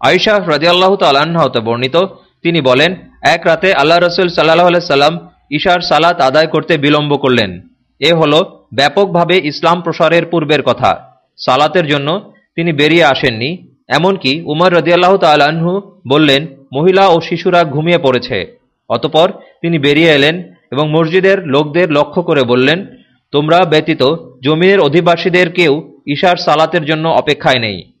আয়শা রাজিয়াল্লাহ তাল্লাহতে বর্ণিত। তিনি বলেন, এক রাতে আল্লাহ রসুল সাল্লাহ সাল্লাম ঈশার সালাত আদায় করতে বিলম্ব করলেন। এ হল ব্যাপকভাবে ইসলাম প্রসারের পূর্বের কথা। সালাতের জন্য তিনি বেরিয়ে আসেননি। এমনকি উমর রদিয়াল্লাহ তাল্লাহ্ন বললেন, মহিলা ও শিশুরা ঘুমিয়ে পড়েছে। অতপর তিনি বেরিয়ে এলেন এবং মসজিদের লোকদের লক্ষ্য করে বললেন, তোমরা ব্যতীত জমির অধিবাসীদের কেউ ঈশার সালাতের জন্য অপেক্ষায় নেই।